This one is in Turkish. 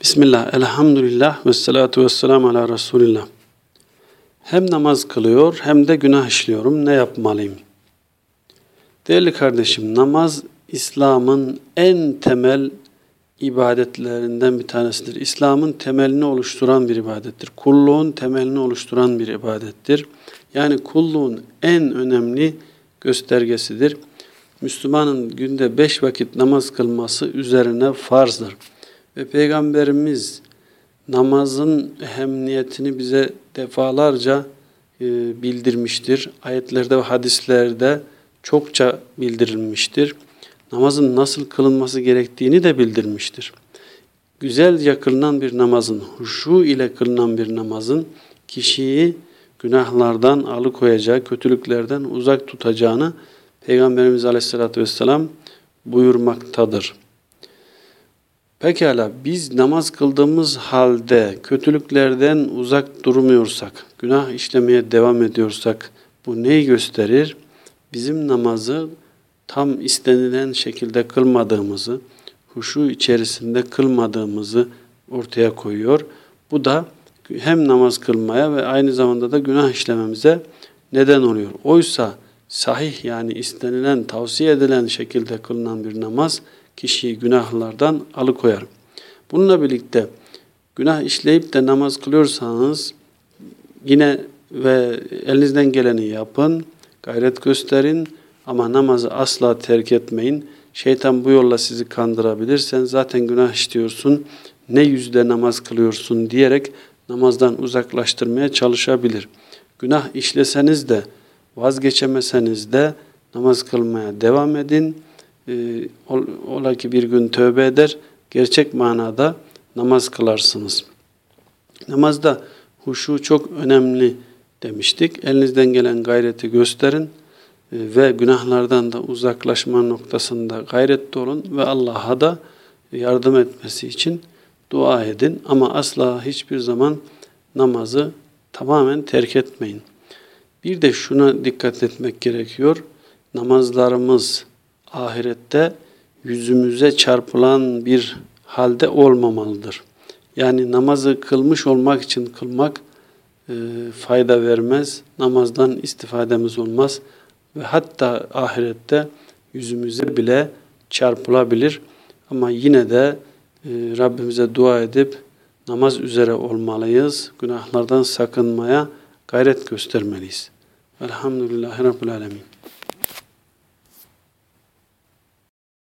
Bismillah, elhamdülillah ve salatu ve selamu ala Resulillah. Hem namaz kılıyor hem de günah işliyorum. Ne yapmalıyım? Değerli kardeşim, namaz İslam'ın en temel ibadetlerinden bir tanesidir. İslam'ın temelini oluşturan bir ibadettir. Kulluğun temelini oluşturan bir ibadettir. Yani kulluğun en önemli göstergesidir. Müslümanın günde beş vakit namaz kılması üzerine farzdır. Ve Peygamberimiz namazın ehemmiyetini bize defalarca e, bildirmiştir. Ayetlerde ve hadislerde çokça bildirilmiştir. Namazın nasıl kılınması gerektiğini de bildirmiştir. Güzelce kılınan bir namazın, huşu ile kılınan bir namazın kişiyi günahlardan alıkoyacağı, kötülüklerden uzak tutacağını Peygamberimiz Aleyhisselatü Vesselam buyurmaktadır. Pekala biz namaz kıldığımız halde kötülüklerden uzak durmuyorsak, günah işlemeye devam ediyorsak bu neyi gösterir? Bizim namazı tam istenilen şekilde kılmadığımızı, huşu içerisinde kılmadığımızı ortaya koyuyor. Bu da hem namaz kılmaya ve aynı zamanda da günah işlememize neden oluyor. Oysa sahih yani istenilen, tavsiye edilen şekilde kılınan bir namaz kişiyi günahlardan alıkoyar. Bununla birlikte günah işleyip de namaz kılıyorsanız yine ve elinizden geleni yapın, gayret gösterin ama namazı asla terk etmeyin. Şeytan bu yolla sizi kandırabilir. Sen zaten günah işliyorsun, ne yüzde namaz kılıyorsun diyerek namazdan uzaklaştırmaya çalışabilir. Günah işleseniz de vazgeçemeseniz de namaz kılmaya devam edin ola ki bir gün tövbe eder, gerçek manada namaz kılarsınız. Namazda huşu çok önemli demiştik. Elinizden gelen gayreti gösterin e, ve günahlardan da uzaklaşma noktasında gayretli olun ve Allah'a da yardım etmesi için dua edin. Ama asla hiçbir zaman namazı tamamen terk etmeyin. Bir de şuna dikkat etmek gerekiyor. Namazlarımız ahirette yüzümüze çarpılan bir halde olmamalıdır. Yani namazı kılmış olmak için kılmak e, fayda vermez. Namazdan istifademiz olmaz ve hatta ahirette yüzümüze bile çarpılabilir. Ama yine de e, Rabbimize dua edip namaz üzere olmalıyız. Günahlardan sakınmaya gayret göstermeliyiz. Elhamdülillahi Rabbil Alemin.